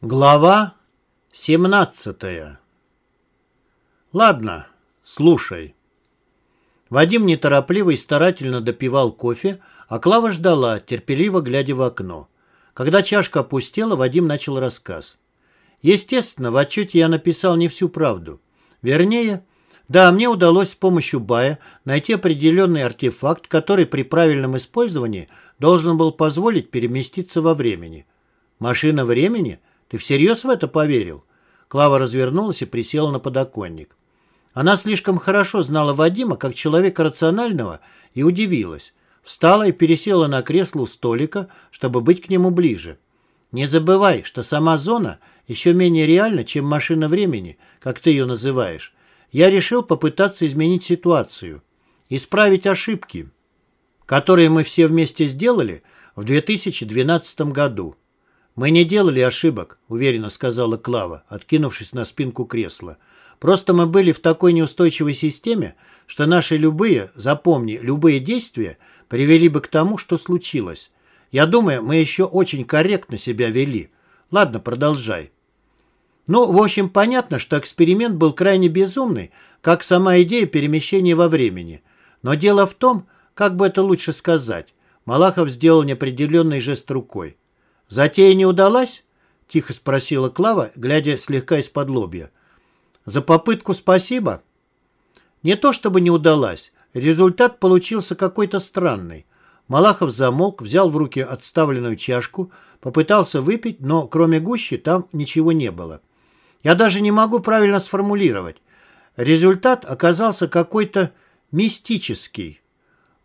Глава 17 Ладно, слушай. Вадим неторопливо и старательно допивал кофе, а Клава ждала, терпеливо глядя в окно. Когда чашка опустела, Вадим начал рассказ. Естественно, в отчете я написал не всю правду. Вернее, да, мне удалось с помощью Бая найти определенный артефакт, который при правильном использовании должен был позволить переместиться во времени. Машина времени – ты всерьез в это поверил?» Клава развернулась и присела на подоконник. Она слишком хорошо знала Вадима как человека рационального и удивилась. Встала и пересела на кресло у столика, чтобы быть к нему ближе. «Не забывай, что сама зона еще менее реальна, чем машина времени, как ты ее называешь. Я решил попытаться изменить ситуацию, исправить ошибки, которые мы все вместе сделали в 2012 году». «Мы не делали ошибок», — уверенно сказала Клава, откинувшись на спинку кресла. «Просто мы были в такой неустойчивой системе, что наши любые, запомни, любые действия привели бы к тому, что случилось. Я думаю, мы еще очень корректно себя вели. Ладно, продолжай». Ну, в общем, понятно, что эксперимент был крайне безумный, как сама идея перемещения во времени. Но дело в том, как бы это лучше сказать. Малахов сделал неопределенный жест рукой. «Затея не удалась?» — тихо спросила Клава, глядя слегка из-под лобья. «За попытку спасибо?» «Не то чтобы не удалась. Результат получился какой-то странный. Малахов замолк, взял в руки отставленную чашку, попытался выпить, но кроме гущи там ничего не было. Я даже не могу правильно сформулировать. Результат оказался какой-то мистический.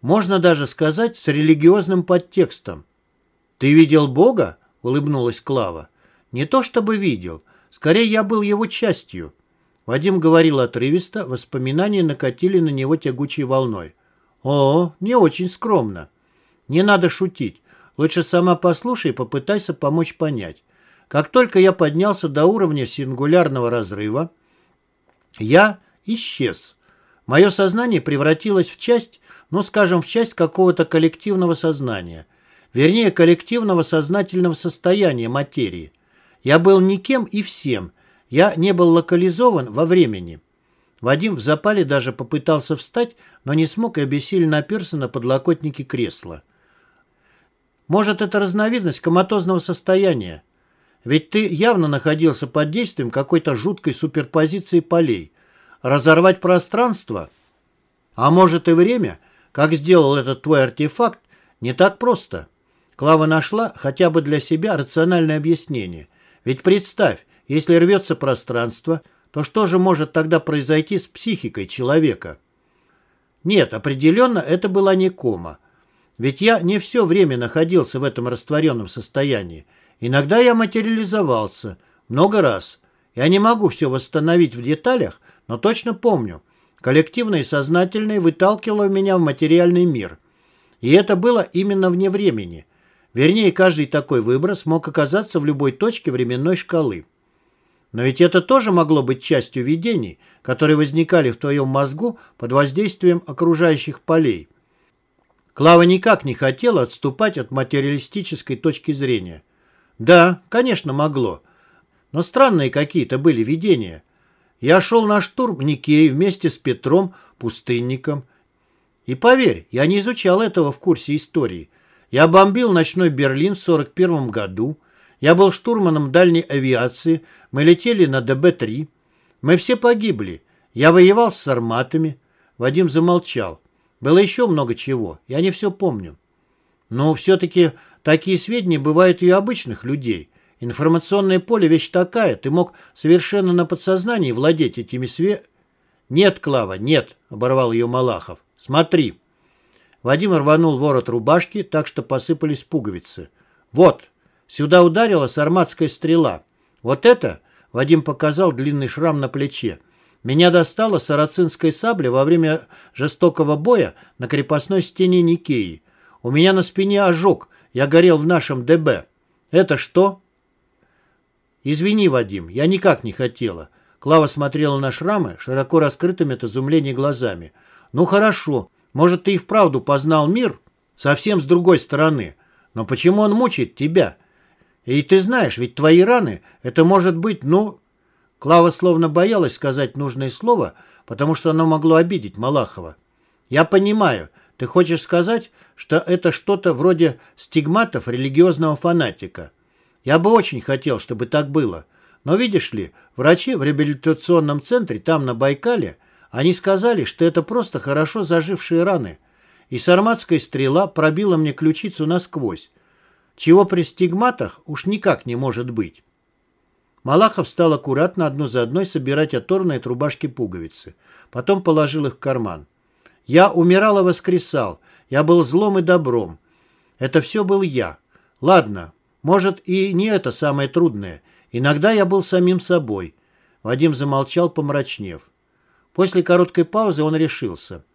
Можно даже сказать, с религиозным подтекстом. «Ты видел Бога?» — улыбнулась Клава. «Не то чтобы видел. Скорее, я был его частью». Вадим говорил отрывисто, воспоминания накатили на него тягучей волной. «О, не очень скромно. Не надо шутить. Лучше сама послушай и попытайся помочь понять. Как только я поднялся до уровня сингулярного разрыва, я исчез. Мое сознание превратилось в часть, ну, скажем, в часть какого-то коллективного сознания вернее коллективного сознательного состояния материи. Я был никем и всем, я не был локализован во времени. Вадим в запале даже попытался встать, но не смог и обессиленно оперся на подлокотники кресла. Может, это разновидность коматозного состояния? Ведь ты явно находился под действием какой-то жуткой суперпозиции полей. Разорвать пространство? А может и время, как сделал этот твой артефакт, не так просто. Клава нашла хотя бы для себя рациональное объяснение. Ведь представь, если рвется пространство, то что же может тогда произойти с психикой человека? Нет, определенно это была не кома. Ведь я не все время находился в этом растворенном состоянии. Иногда я материализовался. Много раз. Я не могу все восстановить в деталях, но точно помню. Коллективное и сознательное выталкивало меня в материальный мир. И это было именно вне времени – Вернее, каждый такой выброс мог оказаться в любой точке временной шкалы. Но ведь это тоже могло быть частью видений, которые возникали в твоем мозгу под воздействием окружающих полей. Клава никак не хотела отступать от материалистической точки зрения. Да, конечно, могло. Но странные какие-то были видения. Я шел на штурм Никеи вместе с Петром, пустынником. И поверь, я не изучал этого в курсе истории. Я бомбил ночной Берлин в 41 году. Я был штурманом дальней авиации. Мы летели на ДБ-3. Мы все погибли. Я воевал с сарматами. Вадим замолчал. Было еще много чего. Я не все помню. Но все-таки такие сведения бывают и у обычных людей. Информационное поле вещь такая. Ты мог совершенно на подсознании владеть этими све... Нет, Клава, нет, оборвал ее Малахов. Смотри. Вадим рванул ворот рубашки, так что посыпались пуговицы. «Вот, сюда ударила сарматская стрела. Вот это...» — Вадим показал длинный шрам на плече. «Меня достала сарацинская сабля во время жестокого боя на крепостной стене Никеи. У меня на спине ожог, я горел в нашем ДБ. Это что?» «Извини, Вадим, я никак не хотела». Клава смотрела на шрамы широко раскрытыми от изумления глазами. «Ну хорошо, может, ты и вправду познал мир совсем с другой стороны. Но почему он мучает тебя? И ты знаешь, ведь твои раны, это может быть, ну...» Клава словно боялась сказать нужное слово, потому что оно могло обидеть Малахова. «Я понимаю, ты хочешь сказать, что это что-то вроде стигматов религиозного фанатика. Я бы очень хотел, чтобы так было. Но видишь ли, врачи в реабилитационном центре там, на Байкале, они сказали, что это просто хорошо зажившие раны. И сарматская стрела пробила мне ключицу насквозь. Чего при стигматах уж никак не может быть. Малахов стал аккуратно одну за одной собирать оторванные от рубашки пуговицы. Потом положил их в карман. Я умирал и воскресал. Я был злом и добром. Это все был я. Ладно, может и не это самое трудное. Иногда я был самим собой. Вадим замолчал, помрачнев. После короткой паузы он решился.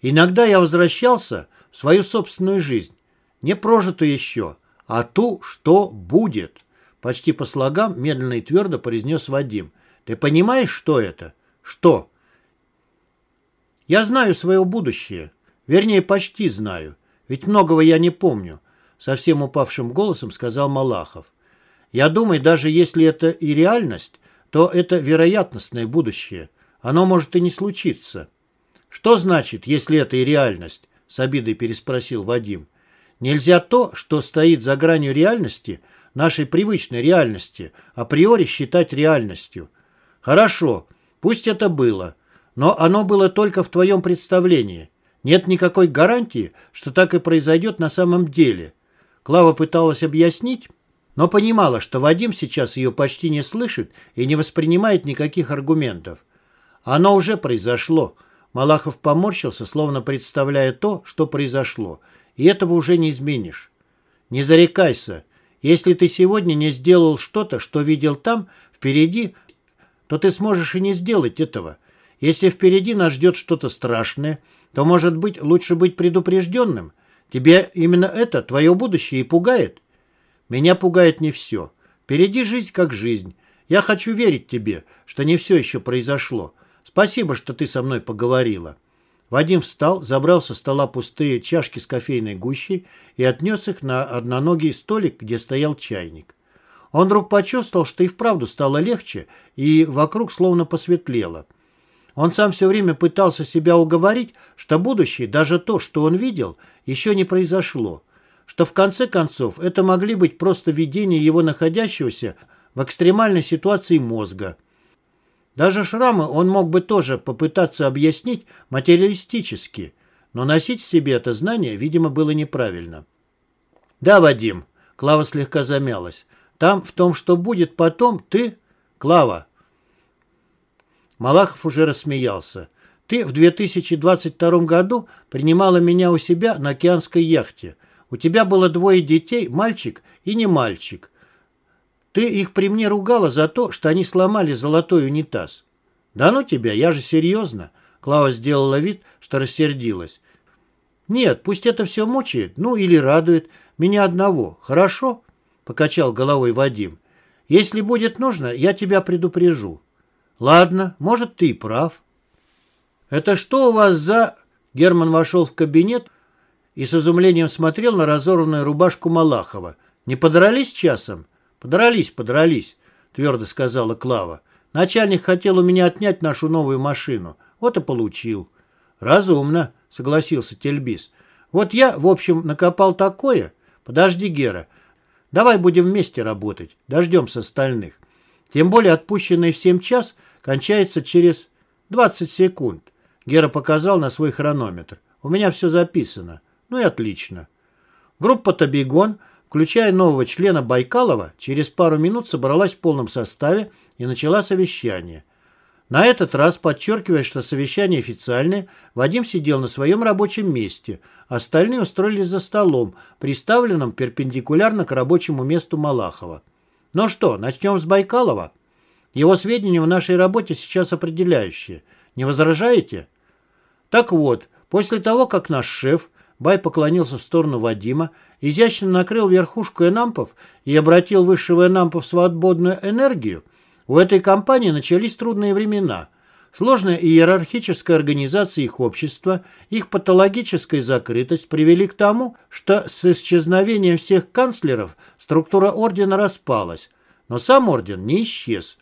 Иногда я возвращался в свою собственную жизнь, не прожитую еще, а ту, что будет. Почти по слогам медленно и твердо произнес Вадим. Ты понимаешь, что это? Что? Я знаю свое будущее. Вернее, почти знаю. Ведь многого я не помню. Совсем упавшим голосом сказал Малахов. Я думаю, даже если это и реальность, то это вероятностное будущее. Оно может и не случиться. Что значит, если это и реальность? С обидой переспросил Вадим. Нельзя то, что стоит за гранью реальности, нашей привычной реальности, априори считать реальностью. Хорошо, пусть это было, но оно было только в твоем представлении. Нет никакой гарантии, что так и произойдет на самом деле. Клава пыталась объяснить, но понимала, что Вадим сейчас ее почти не слышит и не воспринимает никаких аргументов. Оно уже произошло. Малахов поморщился, словно представляя то, что произошло, и этого уже не изменишь. Не зарекайся. Если ты сегодня не сделал что-то, что видел там, впереди, то ты сможешь и не сделать этого. Если впереди нас ждет что-то страшное, то, может быть, лучше быть предупрежденным. Тебе именно это, твое будущее, и пугает. Меня пугает не все. Впереди жизнь как жизнь. Я хочу верить тебе, что не все еще произошло. Спасибо, что ты со мной поговорила». Вадим встал, забрал со стола пустые чашки с кофейной гущей и отнес их на одноногий столик, где стоял чайник. Он вдруг почувствовал, что и вправду стало легче, и вокруг словно посветлело. Он сам все время пытался себя уговорить, что будущее, даже то, что он видел, еще не произошло что в конце концов это могли быть просто видения его находящегося в экстремальной ситуации мозга. Даже шрамы он мог бы тоже попытаться объяснить материалистически, но носить в себе это знание, видимо, было неправильно. «Да, Вадим», — Клава слегка замялась, — «там, в том, что будет потом, ты...» «Клава». Малахов уже рассмеялся. «Ты в 2022 году принимала меня у себя на океанской яхте. У тебя было двое детей, мальчик и не мальчик. Ты их при мне ругала за то, что они сломали золотой унитаз. Да ну тебя, я же серьезно. Клава сделала вид, что рассердилась. Нет, пусть это все мучает, ну или радует. Меня одного, хорошо? Покачал головой Вадим. Если будет нужно, я тебя предупрежу. Ладно, может, ты и прав. Это что у вас за... Герман вошел в кабинет, и с изумлением смотрел на разорванную рубашку Малахова. «Не подрались часом?» «Подрались, подрались», — твердо сказала Клава. «Начальник хотел у меня отнять нашу новую машину. Вот и получил». «Разумно», — согласился Тельбис. «Вот я, в общем, накопал такое. Подожди, Гера. Давай будем вместе работать. Дождемся остальных. Тем более отпущенный в 7 час кончается через 20 секунд». Гера показал на свой хронометр. «У меня все записано». Ну и отлично. Группа «Табигон», включая нового члена Байкалова, через пару минут собралась в полном составе и начала совещание. На этот раз, подчеркивая, что совещание официальное, Вадим сидел на своем рабочем месте, остальные устроились за столом, приставленным перпендикулярно к рабочему месту Малахова. Ну что, начнем с Байкалова? Его сведения в нашей работе сейчас определяющие. Не возражаете? Так вот, после того, как наш шеф Бай поклонился в сторону Вадима, изящно накрыл верхушку энампов и обратил высшего энампа в свободную энергию. У этой компании начались трудные времена. Сложная иерархическая организация их общества, их патологическая закрытость привели к тому, что с исчезновением всех канцлеров структура ордена распалась. Но сам орден не исчез.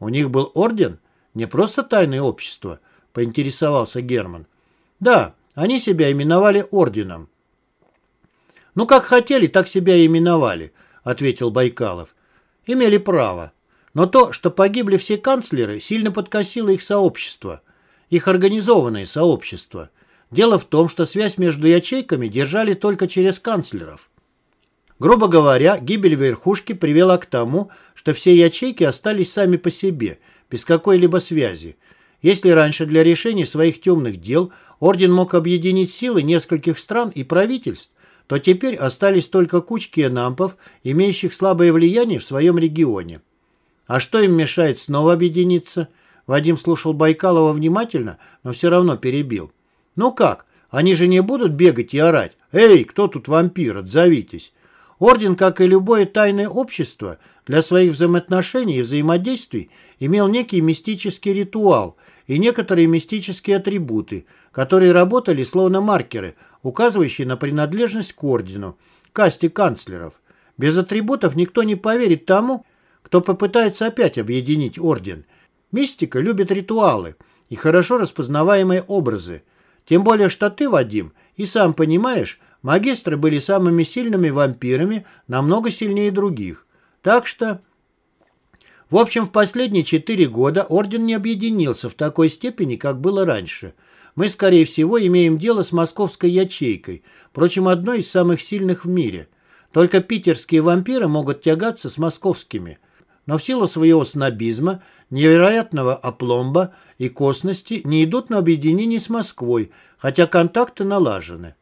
У них был орден, не просто тайное общество, поинтересовался Герман. Да, они себя именовали орденом. Ну, как хотели, так себя и именовали, ответил Байкалов. Имели право. Но то, что погибли все канцлеры, сильно подкосило их сообщество, их организованное сообщество. Дело в том, что связь между ячейками держали только через канцлеров. Грубо говоря, гибель верхушки привела к тому, что все ячейки остались сами по себе, без какой-либо связи. Если раньше для решения своих темных дел орден мог объединить силы нескольких стран и правительств, то теперь остались только кучки энампов, имеющих слабое влияние в своем регионе. А что им мешает снова объединиться? Вадим слушал Байкалова внимательно, но все равно перебил. Ну как? Они же не будут бегать и орать. «Эй, кто тут вампир? Отзовитесь!» Орден, как и любое тайное общество, для своих взаимоотношений и взаимодействий имел некий мистический ритуал и некоторые мистические атрибуты, которые работали словно маркеры, указывающие на принадлежность к ордену, касте канцлеров. Без атрибутов никто не поверит тому, кто попытается опять объединить орден. Мистика любит ритуалы и хорошо распознаваемые образы. Тем более, что ты, Вадим, и сам понимаешь, магистры были самыми сильными вампирами, намного сильнее других. Так что... В общем, в последние четыре года орден не объединился в такой степени, как было раньше. Мы, скорее всего, имеем дело с московской ячейкой, впрочем, одной из самых сильных в мире. Только питерские вампиры могут тягаться с московскими – но в силу своего снобизма, невероятного опломба и косности не идут на объединение с Москвой, хотя контакты налажены.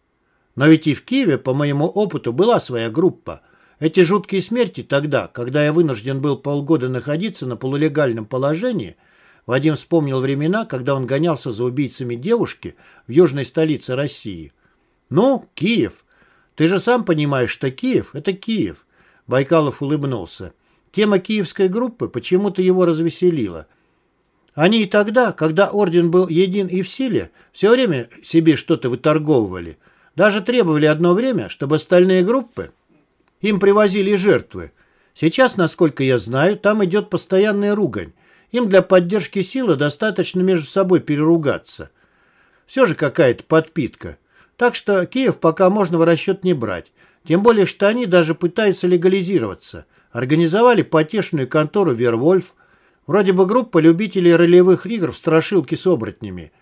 Но ведь и в Киеве, по моему опыту, была своя группа. Эти жуткие смерти тогда, когда я вынужден был полгода находиться на полулегальном положении, Вадим вспомнил времена, когда он гонялся за убийцами девушки в южной столице России. «Ну, Киев. Ты же сам понимаешь, что Киев – это Киев». Байкалов улыбнулся. Тема киевской группы почему-то его развеселила. Они и тогда, когда орден был един и в силе, все время себе что-то выторговывали. Даже требовали одно время, чтобы остальные группы им привозили жертвы. Сейчас, насколько я знаю, там идет постоянная ругань. Им для поддержки силы достаточно между собой переругаться. Все же какая-то подпитка. Так что Киев пока можно в расчет не брать. Тем более, что они даже пытаются легализироваться. Организовали потешную контору «Вервольф», вроде бы группа любителей ролевых игр в страшилке с оборотнями.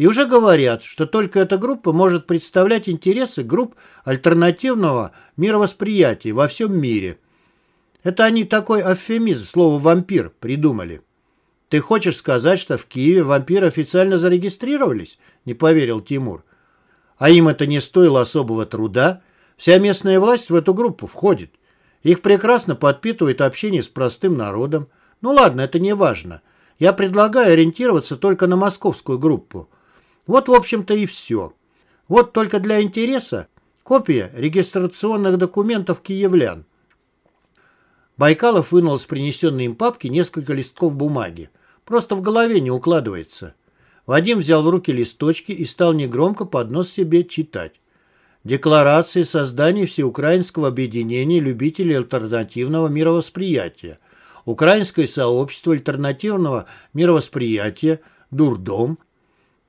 И уже говорят, что только эта группа может представлять интересы групп альтернативного мировосприятия во всем мире. Это они такой эвфемизм, слово «вампир» придумали. «Ты хочешь сказать, что в Киеве вампиры официально зарегистрировались?» – не поверил Тимур. «А им это не стоило особого труда. Вся местная власть в эту группу входит. Их прекрасно подпитывает общение с простым народом. Ну ладно, это не важно. Я предлагаю ориентироваться только на московскую группу. Вот, в общем-то, и все. Вот только для интереса копия регистрационных документов киевлян. Байкалов вынул с принесенной им папки несколько листков бумаги. Просто в голове не укладывается. Вадим взял в руки листочки и стал негромко под нос себе читать. Декларации создания Всеукраинского объединения любителей альтернативного мировосприятия, Украинское сообщество альтернативного мировосприятия «Дурдом»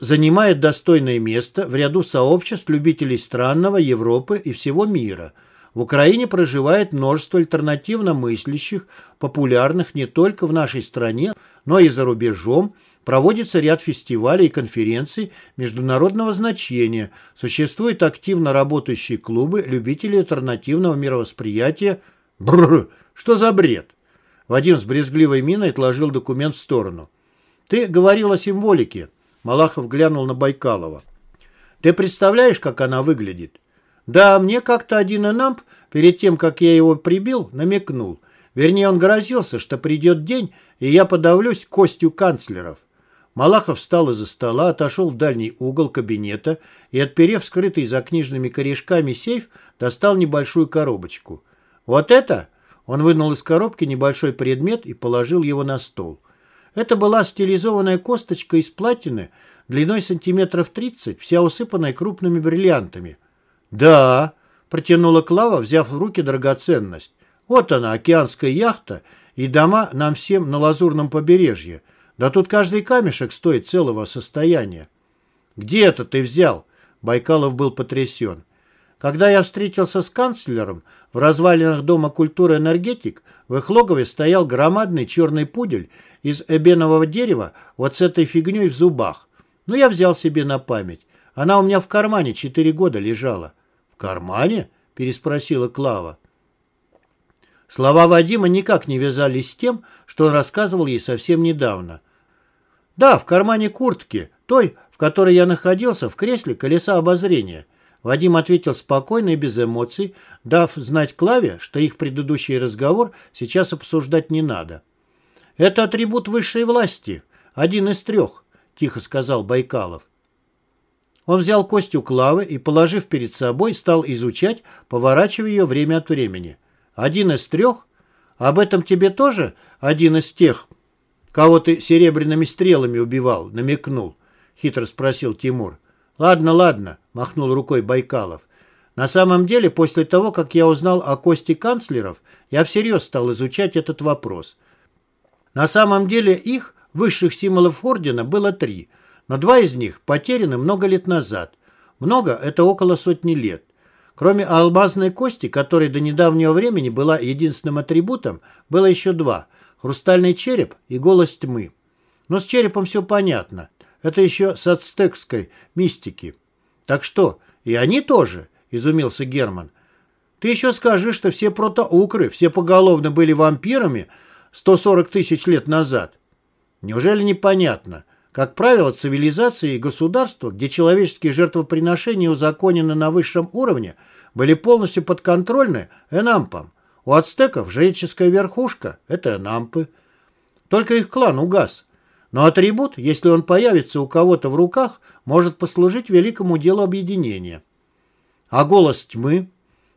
занимает достойное место в ряду сообществ любителей странного Европы и всего мира. В Украине проживает множество альтернативно мыслящих, популярных не только в нашей стране, но и за рубежом, Проводится ряд фестивалей и конференций международного значения. Существуют активно работающие клубы любителей альтернативного мировосприятия. Бррр, что за бред? Вадим с брезгливой миной отложил документ в сторону. Ты говорил о символике. Малахов глянул на Байкалова. Ты представляешь, как она выглядит? Да, мне как-то один энамп, перед тем, как я его прибил, намекнул. Вернее, он грозился, что придет день, и я подавлюсь костью канцлеров. Малахов встал из-за стола, отошел в дальний угол кабинета и, отперев скрытый за книжными корешками сейф, достал небольшую коробочку. «Вот это?» Он вынул из коробки небольшой предмет и положил его на стол. Это была стилизованная косточка из платины длиной сантиметров 30, вся усыпанная крупными бриллиантами. «Да», — протянула Клава, взяв в руки драгоценность. «Вот она, океанская яхта и дома нам всем на лазурном побережье. Да тут каждый камешек стоит целого состояния». «Где это ты взял?» Байкалов был потрясен. Когда я встретился с канцлером, в развалинах Дома культуры «Энергетик» в их логове стоял громадный черный пудель из эбенового дерева вот с этой фигней в зубах. Ну, я взял себе на память. Она у меня в кармане четыре года лежала. «В кармане?» – переспросила Клава. Слова Вадима никак не вязались с тем, что он рассказывал ей совсем недавно. «Да, в кармане куртки, той, в которой я находился, в кресле колеса обозрения». Вадим ответил спокойно и без эмоций, дав знать Клаве, что их предыдущий разговор сейчас обсуждать не надо. «Это атрибут высшей власти, один из трех», – тихо сказал Байкалов. Он взял кость у Клавы и, положив перед собой, стал изучать, поворачивая ее время от времени. «Один из трех? Об этом тебе тоже один из тех, кого ты серебряными стрелами убивал?» – намекнул. Хитро спросил Тимур. «Ладно, ладно», – махнул рукой Байкалов. «На самом деле, после того, как я узнал о кости канцлеров, я всерьез стал изучать этот вопрос. На самом деле их, высших символов ордена, было три, но два из них потеряны много лет назад. Много – это около сотни лет. Кроме алмазной кости, которая до недавнего времени была единственным атрибутом, было еще два – хрустальный череп и голос тьмы. Но с черепом все понятно. Это еще с ацтекской мистики. Так что, и они тоже, изумился Герман. Ты еще скажи, что все протоукры, все поголовно были вампирами 140 тысяч лет назад. Неужели непонятно? Как правило, цивилизации и государства, где человеческие жертвоприношения узаконены на высшем уровне, были полностью подконтрольны энампам. У ацтеков жреческая верхушка – это энампы. Только их клан угас – но атрибут, если он появится у кого-то в руках, может послужить великому делу объединения. А голос тьмы?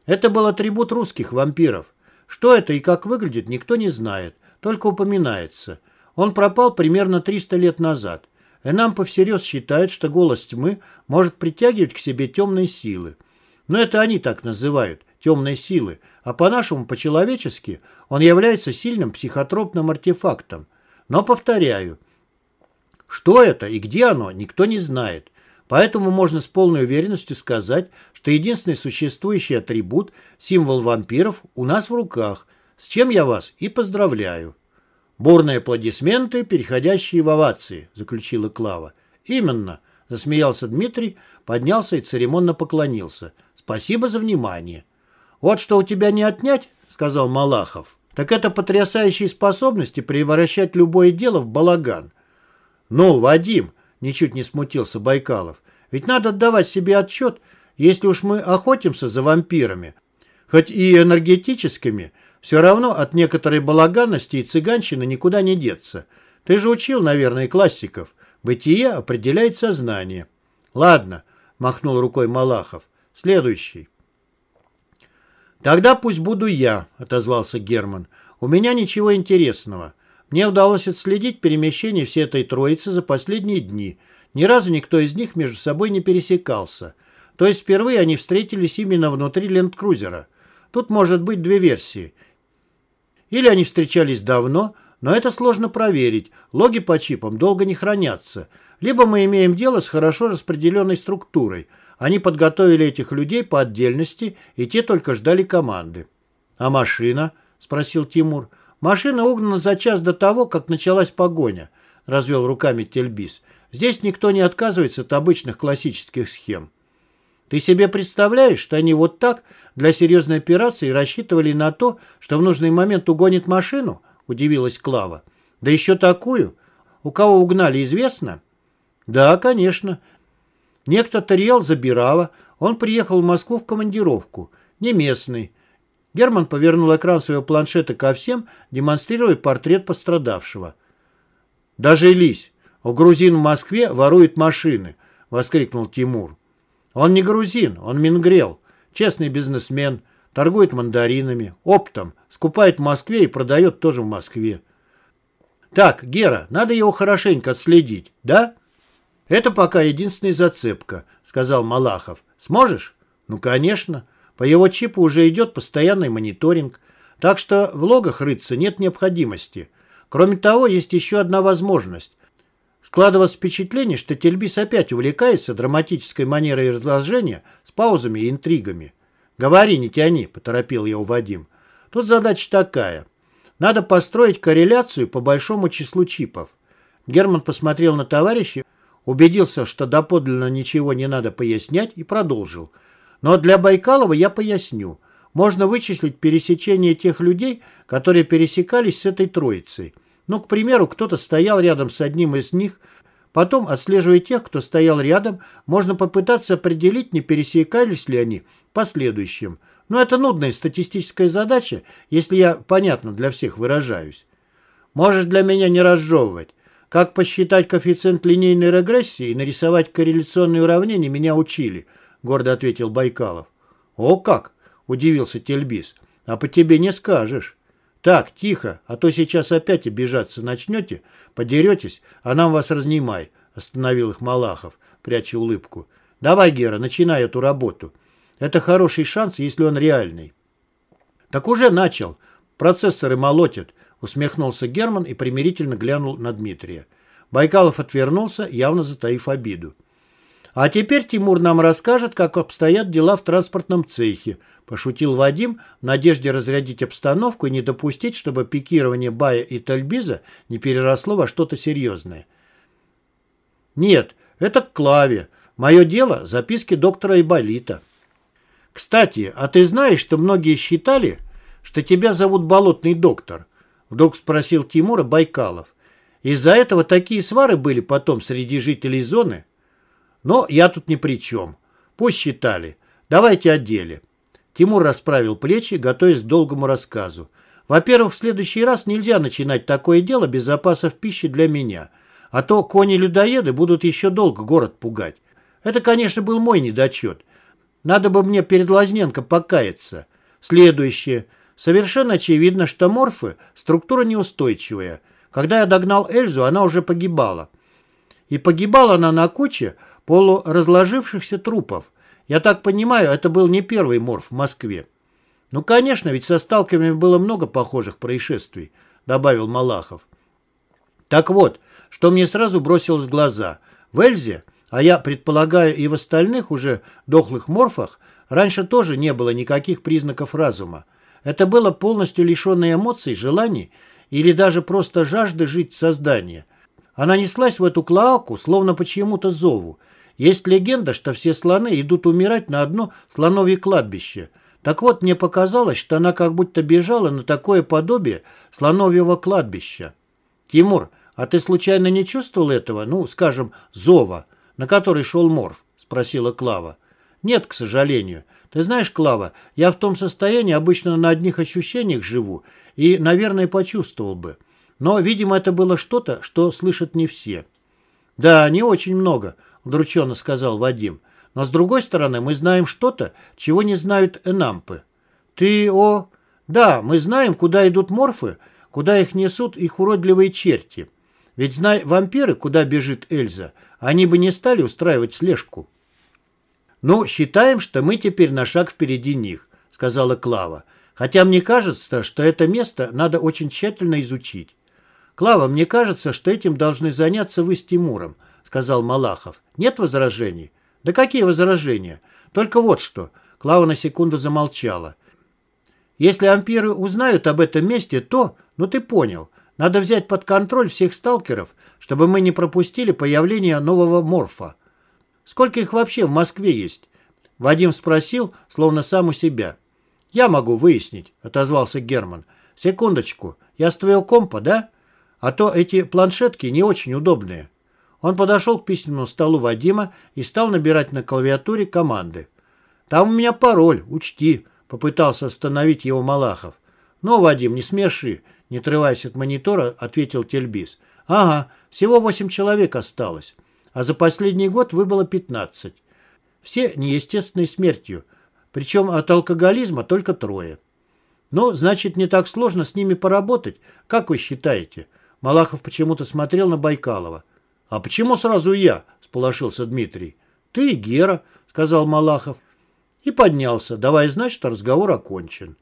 Это был атрибут русских вампиров. Что это и как выглядит, никто не знает, только упоминается. Он пропал примерно 300 лет назад. Энампы всерьез считают, что голос тьмы может притягивать к себе темные силы. Но это они так называют, темные силы, а по-нашему, по-человечески, он является сильным психотропным артефактом. Но, повторяю, что это и где оно, никто не знает. Поэтому можно с полной уверенностью сказать, что единственный существующий атрибут, символ вампиров, у нас в руках, с чем я вас и поздравляю. Бурные аплодисменты, переходящие в овации, заключила Клава. Именно, засмеялся Дмитрий, поднялся и церемонно поклонился. Спасибо за внимание. Вот что у тебя не отнять, сказал Малахов, так это потрясающие способности превращать любое дело в балаган. «Ну, Вадим!» – ничуть не смутился Байкалов. «Ведь надо отдавать себе отчет, если уж мы охотимся за вампирами, хоть и энергетическими, все равно от некоторой балаганности и цыганщины никуда не деться. Ты же учил, наверное, классиков. Бытие определяет сознание». «Ладно», – махнул рукой Малахов. «Следующий». «Тогда пусть буду я», – отозвался Герман. «У меня ничего интересного». Мне удалось отследить перемещение всей этой троицы за последние дни. Ни разу никто из них между собой не пересекался. То есть впервые они встретились именно внутри ленд-крузера. Тут может быть две версии. Или они встречались давно, но это сложно проверить, логи по чипам долго не хранятся. Либо мы имеем дело с хорошо распределенной структурой. Они подготовили этих людей по отдельности, и те только ждали команды. «А машина?» – спросил Тимур. Машина угнана за час до того, как началась погоня, развел руками Тельбис. Здесь никто не отказывается от обычных классических схем. Ты себе представляешь, что они вот так для серьезной операции рассчитывали на то, что в нужный момент угонит машину? Удивилась Клава. Да еще такую? У кого угнали, известно? Да, конечно. Некто Тариел Забирава, он приехал в Москву в командировку. Не местный. Герман повернул экран своего планшета ко всем, демонстрируя портрет пострадавшего. «Дожились! У грузин в Москве воруют машины!» — воскликнул Тимур. «Он не грузин, он мингрел, честный бизнесмен, торгует мандаринами, оптом, скупает в Москве и продает тоже в Москве. Так, Гера, надо его хорошенько отследить, да? Это пока единственная зацепка, сказал Малахов. Сможешь? Ну, конечно. По его чипу уже идет постоянный мониторинг. Так что в логах рыться нет необходимости. Кроме того, есть еще одна возможность. Складывалось впечатление, что Тельбис опять увлекается драматической манерой разложения с паузами и интригами. «Говори, не тяни», — поторопил его Вадим. «Тут задача такая. Надо построить корреляцию по большому числу чипов». Герман посмотрел на товарища, убедился, что доподлинно ничего не надо пояснять, и продолжил. «Но для Байкалова я поясню. Можно вычислить пересечение тех людей, которые пересекались с этой троицей. Ну, к примеру, кто-то стоял рядом с одним из них, потом, отслеживая тех, кто стоял рядом, можно попытаться определить, не пересекались ли они последующим. Но это нудная статистическая задача, если я понятно для всех выражаюсь. Можешь для меня не разжевывать. Как посчитать коэффициент линейной регрессии и нарисовать корреляционные уравнения меня учили, гордо ответил Байкалов. О как! Удивился Тельбис. А по тебе не скажешь. Так, тихо, а то сейчас опять обижаться начнете, подеретесь, а нам вас разнимай, остановил их Малахов, пряча улыбку. Давай, Гера, начинай эту работу. Это хороший шанс, если он реальный. Так уже начал. Процессоры молотят, усмехнулся Герман и примирительно глянул на Дмитрия. Байкалов отвернулся, явно затаив обиду. А теперь Тимур нам расскажет, как обстоят дела в транспортном цехе, пошутил Вадим в надежде разрядить обстановку и не допустить, чтобы пикирование Бая и Тальбиза не переросло во что-то серьезное. Нет, это к Клаве. Мое дело – записки доктора Иболита. Кстати, а ты знаешь, что многие считали, что тебя зовут Болотный доктор? Вдруг спросил Тимура Байкалов. Из-за этого такие свары были потом среди жителей зоны – но я тут ни при чем. Пусть считали. Давайте о деле. Тимур расправил плечи, готовясь к долгому рассказу. Во-первых, в следующий раз нельзя начинать такое дело без запасов пищи для меня. А то кони-людоеды будут еще долго город пугать. Это, конечно, был мой недочет. Надо бы мне перед Лазненко покаяться. Следующее. Совершенно очевидно, что морфы – структура неустойчивая. Когда я догнал Эльзу, она уже погибала. И погибала она на куче полуразложившихся трупов. Я так понимаю, это был не первый морф в Москве. Ну, конечно, ведь со сталкерами было много похожих происшествий, добавил Малахов. Так вот, что мне сразу бросилось в глаза. В Эльзе, а я предполагаю и в остальных уже дохлых морфах, раньше тоже не было никаких признаков разума. Это было полностью лишенное эмоций, желаний или даже просто жажды жить создания. Она неслась в эту клоаку, словно по чьему-то зову, есть легенда, что все слоны идут умирать на одно слоновье кладбище. Так вот, мне показалось, что она как будто бежала на такое подобие слоновьего кладбища. Тимур, а ты случайно не чувствовал этого, ну, скажем, зова, на который шел Морф? Спросила Клава. Нет, к сожалению. Ты знаешь, Клава, я в том состоянии обычно на одних ощущениях живу и, наверное, почувствовал бы. Но, видимо, это было что-то, что слышат не все. Да, не очень много, удрученно сказал Вадим. Но с другой стороны, мы знаем что-то, чего не знают энампы. Ты, о... Да, мы знаем, куда идут морфы, куда их несут их уродливые черти. Ведь, знай вампиры, куда бежит Эльза, они бы не стали устраивать слежку. «Ну, считаем, что мы теперь на шаг впереди них», — сказала Клава. «Хотя мне кажется, что это место надо очень тщательно изучить». «Клава, мне кажется, что этим должны заняться вы с Тимуром», — сказал Малахов. Нет возражений? Да какие возражения? Только вот что. Клава на секунду замолчала. Если ампиры узнают об этом месте, то, ну ты понял, надо взять под контроль всех сталкеров, чтобы мы не пропустили появление нового морфа. Сколько их вообще в Москве есть? Вадим спросил, словно сам у себя. Я могу выяснить, отозвался Герман. Секундочку, я с твоего компа, да? А то эти планшетки не очень удобные. Он подошел к письменному столу Вадима и стал набирать на клавиатуре команды. «Там у меня пароль, учти», — попытался остановить его Малахов. «Ну, Вадим, не смеши», — не отрываясь от монитора, ответил Тельбис. «Ага, всего восемь человек осталось, а за последний год выбыло пятнадцать. Все неестественной смертью, причем от алкоголизма только трое. Ну, значит, не так сложно с ними поработать, как вы считаете?» Малахов почему-то смотрел на Байкалова. «А почему сразу я?» – сполошился Дмитрий. «Ты и Гера», – сказал Малахов. И поднялся, давая знать, что разговор окончен.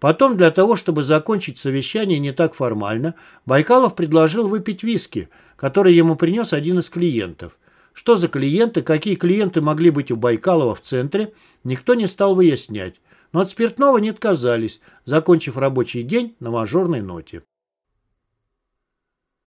Потом, для того, чтобы закончить совещание не так формально, Байкалов предложил выпить виски, который ему принес один из клиентов. Что за клиенты, какие клиенты могли быть у Байкалова в центре, никто не стал выяснять. Но от спиртного не отказались, закончив рабочий день на мажорной ноте.